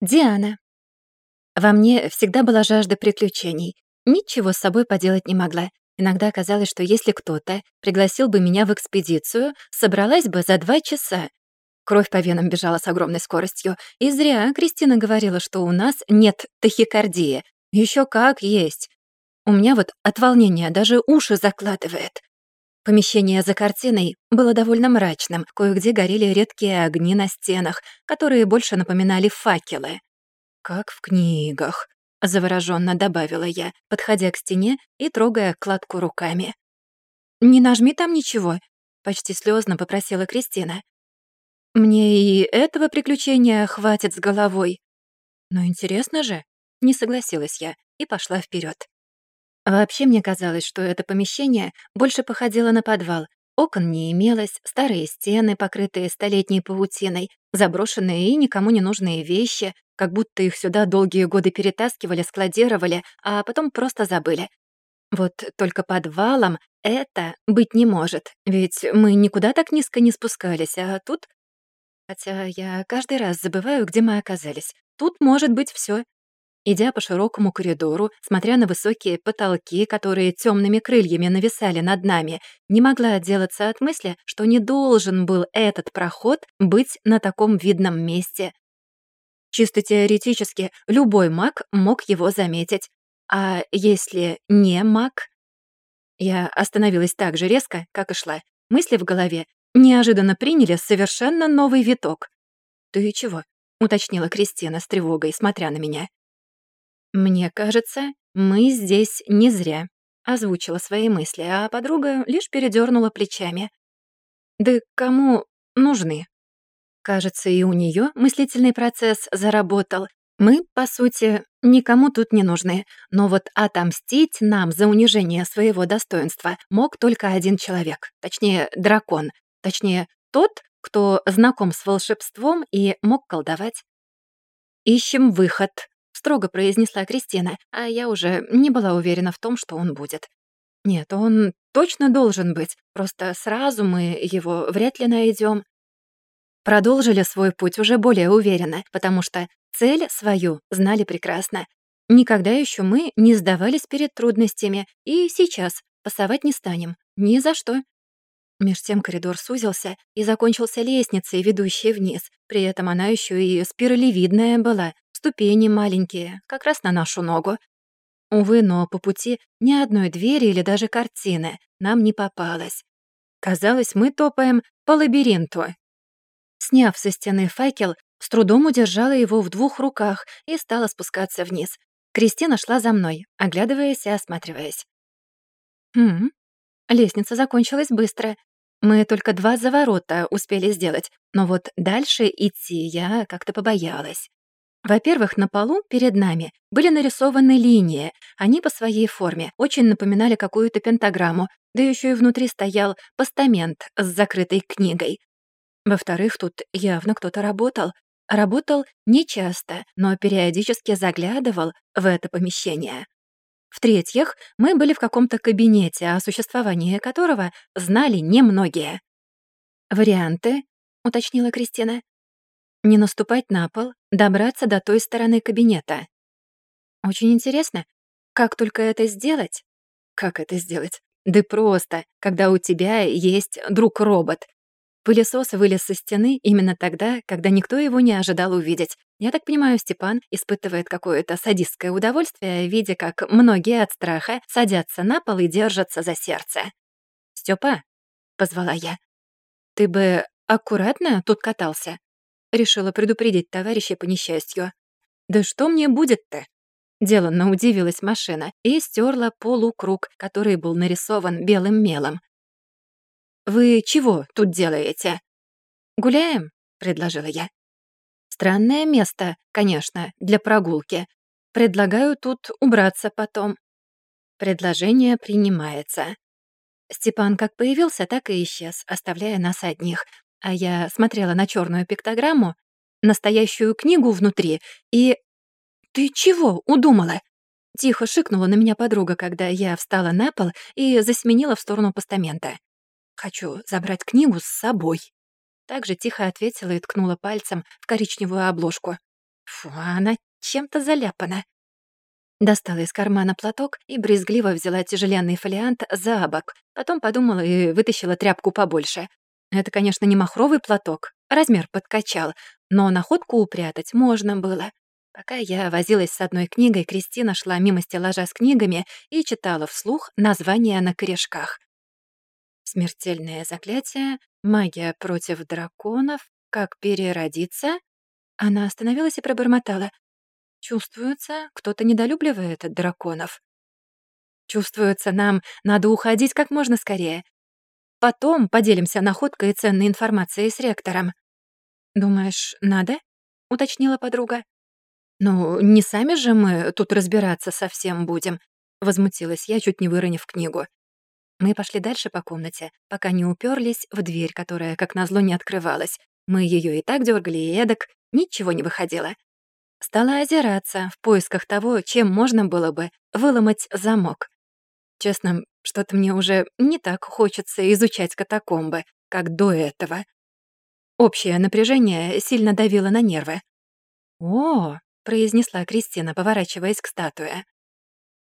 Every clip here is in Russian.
Диана. Во мне всегда была жажда приключений. Ничего с собой поделать не могла. Иногда казалось, что если кто-то пригласил бы меня в экспедицию, собралась бы за два часа. Кровь по венам бежала с огромной скоростью. И зря Кристина говорила, что у нас нет тахикардии. Еще как есть. У меня вот от волнения даже уши закладывает. Помещение за картиной было довольно мрачным, кое-где горели редкие огни на стенах, которые больше напоминали факелы. «Как в книгах», — заворожённо добавила я, подходя к стене и трогая кладку руками. «Не нажми там ничего», — почти слезно попросила Кристина. «Мне и этого приключения хватит с головой». «Но интересно же», — не согласилась я и пошла вперед. Вообще мне казалось, что это помещение больше походило на подвал. Окон не имелось, старые стены, покрытые столетней паутиной, заброшенные и никому не нужные вещи, как будто их сюда долгие годы перетаскивали, складировали, а потом просто забыли. Вот только подвалом это быть не может, ведь мы никуда так низко не спускались, а тут... Хотя я каждый раз забываю, где мы оказались. Тут может быть все. Идя по широкому коридору, смотря на высокие потолки, которые темными крыльями нависали над нами, не могла отделаться от мысли, что не должен был этот проход быть на таком видном месте. Чисто теоретически, любой маг мог его заметить. А если не маг? Я остановилась так же резко, как и шла. Мысли в голове неожиданно приняли совершенно новый виток. «Ты чего?» — уточнила Кристина с тревогой, смотря на меня. «Мне кажется, мы здесь не зря», — озвучила свои мысли, а подруга лишь передернула плечами. «Да кому нужны?» Кажется, и у нее мыслительный процесс заработал. Мы, по сути, никому тут не нужны, но вот отомстить нам за унижение своего достоинства мог только один человек, точнее, дракон, точнее, тот, кто знаком с волшебством и мог колдовать. «Ищем выход», строго произнесла Кристина, а я уже не была уверена в том, что он будет. Нет, он точно должен быть, просто сразу мы его вряд ли найдем. Продолжили свой путь уже более уверенно, потому что цель свою знали прекрасно. Никогда еще мы не сдавались перед трудностями, и сейчас пасовать не станем. Ни за что. Меж тем коридор сузился и закончился лестницей, ведущей вниз. При этом она еще и спиралевидная была, Ступени маленькие, как раз на нашу ногу. Увы, но по пути ни одной двери или даже картины нам не попалось. Казалось, мы топаем по лабиринту. Сняв со стены факел, с трудом удержала его в двух руках и стала спускаться вниз. Кристина шла за мной, оглядываясь и осматриваясь. Хм, лестница закончилась быстро. Мы только два заворота успели сделать, но вот дальше идти я как-то побоялась. Во-первых, на полу перед нами были нарисованы линии. Они по своей форме очень напоминали какую-то пентаграмму, да еще и внутри стоял постамент с закрытой книгой. Во-вторых, тут явно кто-то работал. Работал нечасто, но периодически заглядывал в это помещение. В-третьих, мы были в каком-то кабинете, о существовании которого знали немногие. «Варианты?» — уточнила Кристина. «Не наступать на пол, добраться до той стороны кабинета. Очень интересно, как только это сделать? Как это сделать? Да просто, когда у тебя есть друг-робот. Пылесос вылез со стены именно тогда, когда никто его не ожидал увидеть. Я так понимаю, Степан испытывает какое-то садистское удовольствие, видя, как многие от страха садятся на пол и держатся за сердце. «Стёпа», — позвала я, — «ты бы аккуратно тут катался. Решила предупредить товарища по несчастью. «Да что мне будет-то?» Деланно удивилась машина и стерла полукруг, который был нарисован белым мелом. «Вы чего тут делаете?» «Гуляем?» — предложила я. «Странное место, конечно, для прогулки. Предлагаю тут убраться потом». Предложение принимается. Степан как появился, так и исчез, оставляя нас одних, а я смотрела на черную пиктограмму, настоящую книгу внутри, и... «Ты чего удумала?» Тихо шикнула на меня подруга, когда я встала на пол и засеменила в сторону постамента. «Хочу забрать книгу с собой». Так же тихо ответила и ткнула пальцем в коричневую обложку. Фу, а она чем-то заляпана. Достала из кармана платок и брезгливо взяла тяжеленный фолиант за бок. Потом подумала и вытащила тряпку побольше. Это, конечно, не махровый платок, размер подкачал, но находку упрятать можно было. Пока я возилась с одной книгой, Кристина шла мимо стеллажа с книгами и читала вслух названия на корешках. «Смертельное заклятие», «Магия против драконов», «Как переродиться». Она остановилась и пробормотала. «Чувствуется, кто-то недолюбливает драконов». «Чувствуется, нам надо уходить как можно скорее. Потом поделимся находкой и ценной информацией с ректором». «Думаешь, надо?» — уточнила подруга. «Ну, не сами же мы тут разбираться совсем будем», — возмутилась я, чуть не выронив книгу. Мы пошли дальше по комнате, пока не уперлись в дверь, которая, как назло, не открывалась. Мы ее и так дергали, и эдак, ничего не выходило. Стала озираться в поисках того, чем можно было бы выломать замок. Честно, что-то мне уже не так хочется изучать катакомбы, как до этого. Общее напряжение сильно давило на нервы. «О!» — произнесла Кристина, поворачиваясь к статуе.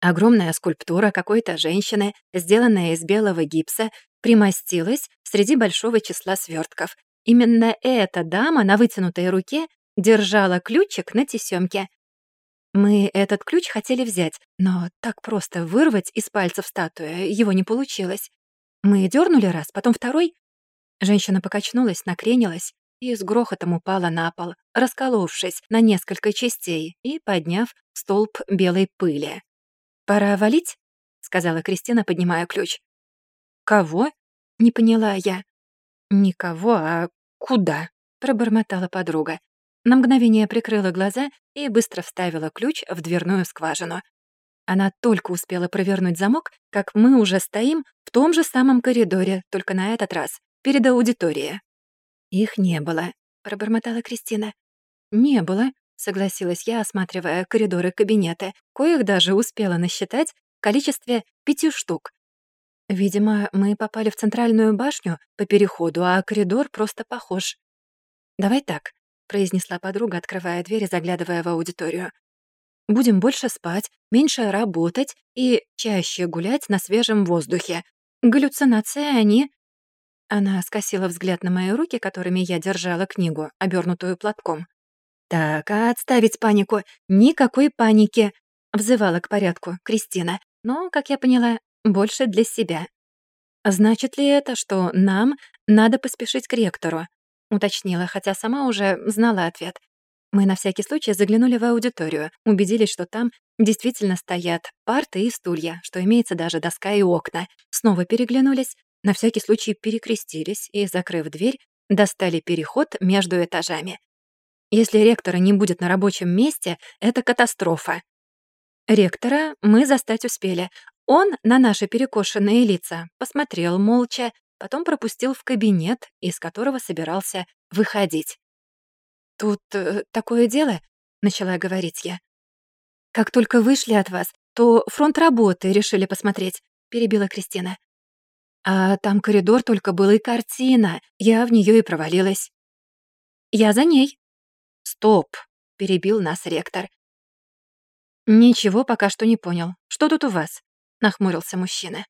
Огромная скульптура какой-то женщины, сделанная из белого гипса, примостилась среди большого числа свертков. Именно эта дама на вытянутой руке держала ключик на тесёмке. Мы этот ключ хотели взять, но так просто вырвать из пальцев статуи его не получилось. Мы дернули раз, потом второй, Женщина покачнулась, накренилась и с грохотом упала на пол, расколовшись на несколько частей и подняв столб белой пыли. «Пора валить?» — сказала Кристина, поднимая ключ. «Кого?» — не поняла я. «Никого, а куда?» — пробормотала подруга. На мгновение прикрыла глаза и быстро вставила ключ в дверную скважину. Она только успела провернуть замок, как мы уже стоим в том же самом коридоре, только на этот раз перед аудиторией. «Их не было», — пробормотала Кристина. «Не было», — согласилась я, осматривая коридоры кабинета, коих даже успела насчитать в количестве пяти штук. Видимо, мы попали в центральную башню по переходу, а коридор просто похож. «Давай так», — произнесла подруга, открывая дверь и заглядывая в аудиторию. «Будем больше спать, меньше работать и чаще гулять на свежем воздухе. Галлюцинации они она скосила взгляд на мои руки, которыми я держала книгу, обернутую платком. «Так, а отставить панику? Никакой паники!» — взывала к порядку Кристина, но, как я поняла, больше для себя. «Значит ли это, что нам надо поспешить к ректору?» — уточнила, хотя сама уже знала ответ. Мы на всякий случай заглянули в аудиторию, убедились, что там действительно стоят парты и стулья, что имеется даже доска и окна. Снова переглянулись, на всякий случай перекрестились и, закрыв дверь, достали переход между этажами. Если ректора не будет на рабочем месте, это катастрофа. Ректора мы застать успели. Он на наши перекошенные лица посмотрел молча, потом пропустил в кабинет, из которого собирался выходить. «Тут э, такое дело», — начала говорить я. «Как только вышли от вас, то фронт работы решили посмотреть», — перебила Кристина. А там коридор только был и картина. Я в нее и провалилась. Я за ней. Стоп, перебил нас ректор. Ничего пока что не понял. Что тут у вас? Нахмурился мужчина.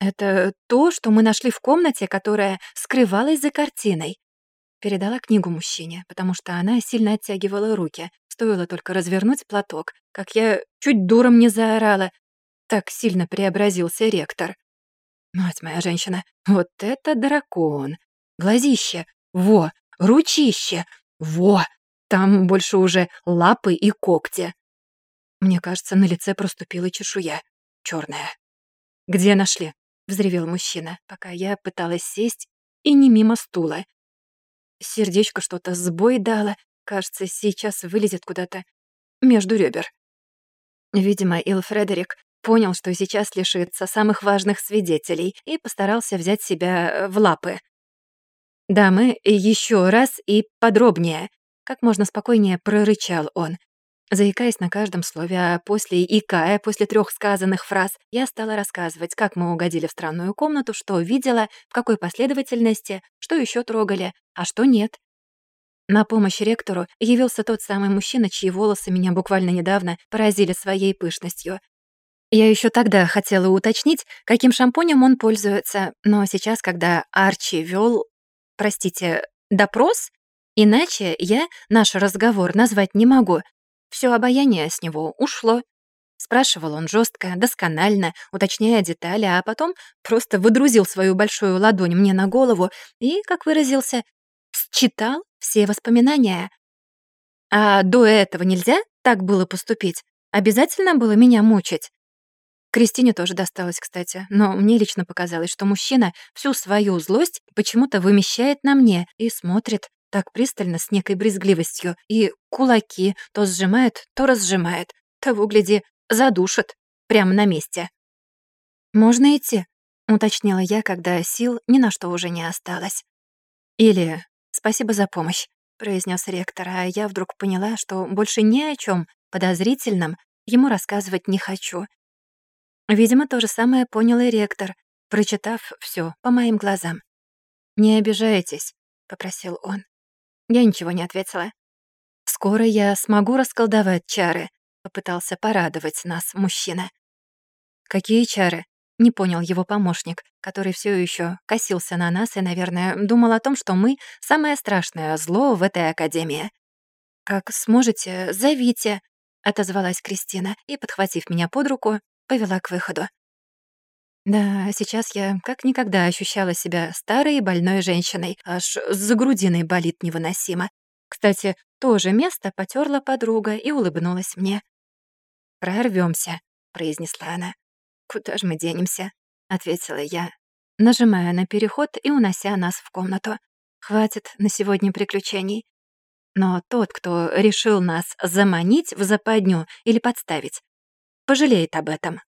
Это то, что мы нашли в комнате, которая скрывалась за картиной. Передала книгу мужчине, потому что она сильно оттягивала руки. Стоило только развернуть платок, как я чуть дуром не заорала. Так сильно преобразился ректор. Мать моя женщина, вот это дракон! Глазище! Во! Ручище! Во! Там больше уже лапы и когти. Мне кажется, на лице проступила чешуя. черная. «Где нашли?» — взревел мужчина, пока я пыталась сесть и не мимо стула. Сердечко что-то сбой дало. Кажется, сейчас вылезет куда-то между ребер. Видимо, Ил Фредерик Понял, что сейчас лишится самых важных свидетелей и постарался взять себя э, в лапы. «Дамы, еще раз и подробнее», — как можно спокойнее прорычал он. Заикаясь на каждом слове, а после икая, после трех сказанных фраз, я стала рассказывать, как мы угодили в странную комнату, что видела, в какой последовательности, что еще трогали, а что нет. На помощь ректору явился тот самый мужчина, чьи волосы меня буквально недавно поразили своей пышностью. Я еще тогда хотела уточнить, каким шампунем он пользуется, но сейчас, когда Арчи вел, простите, допрос, иначе я наш разговор назвать не могу. Все обаяние с него ушло. Спрашивал он жестко, досконально, уточняя детали, а потом просто выдрузил свою большую ладонь мне на голову и, как выразился, считал все воспоминания. А до этого нельзя так было поступить? Обязательно было меня мучить? Кристине тоже досталось, кстати, но мне лично показалось, что мужчина всю свою злость почему-то вымещает на мне и смотрит так пристально с некой брезгливостью, и кулаки то сжимает, то разжимает, того, гляди, задушит прямо на месте. «Можно идти?» — уточнила я, когда сил ни на что уже не осталось. «Или спасибо за помощь», — произнес ректор, а я вдруг поняла, что больше ни о чем подозрительном ему рассказывать не хочу. Видимо, то же самое понял и ректор, прочитав все по моим глазам. «Не обижайтесь», — попросил он. Я ничего не ответила. «Скоро я смогу расколдовать чары», — попытался порадовать нас мужчина. «Какие чары?» — не понял его помощник, который все еще косился на нас и, наверное, думал о том, что мы — самое страшное зло в этой академии. «Как сможете, зовите», — отозвалась Кристина и, подхватив меня под руку, повела к выходу. Да, сейчас я как никогда ощущала себя старой и больной женщиной, аж за грудиной болит невыносимо. Кстати, то же место потерла подруга и улыбнулась мне. Прорвемся, произнесла она. «Куда же мы денемся?» — ответила я, нажимая на переход и унося нас в комнату. «Хватит на сегодня приключений». Но тот, кто решил нас заманить в западню или подставить, пожалеет об этом.